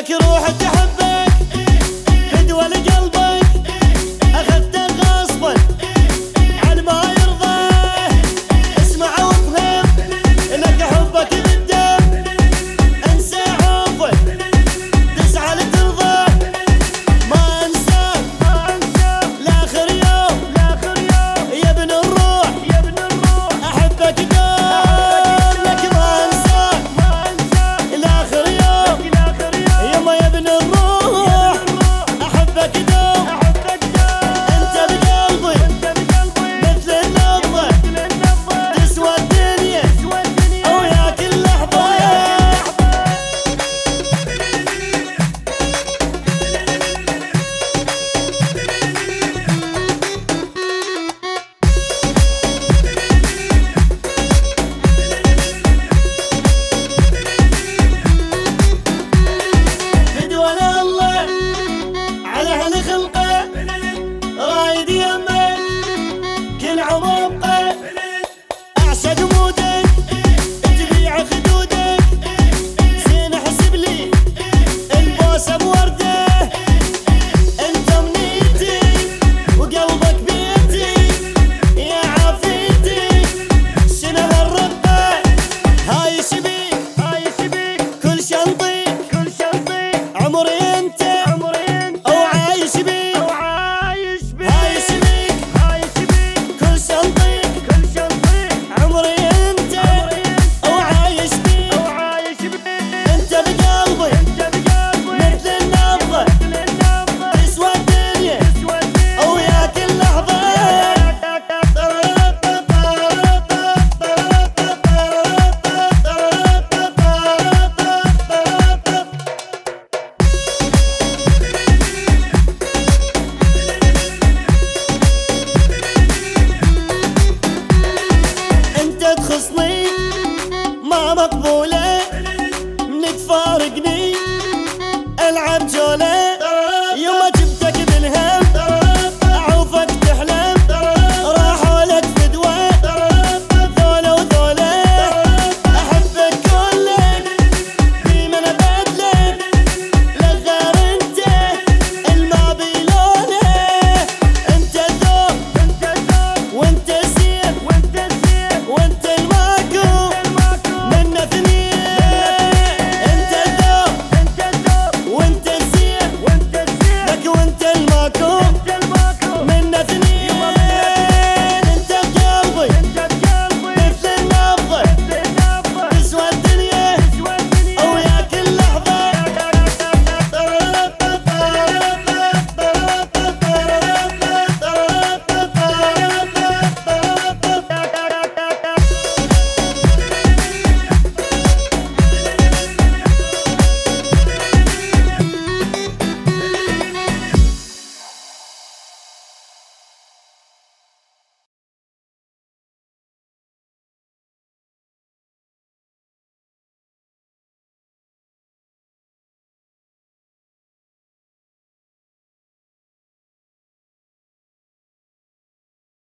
لك روح تحبك